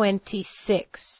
26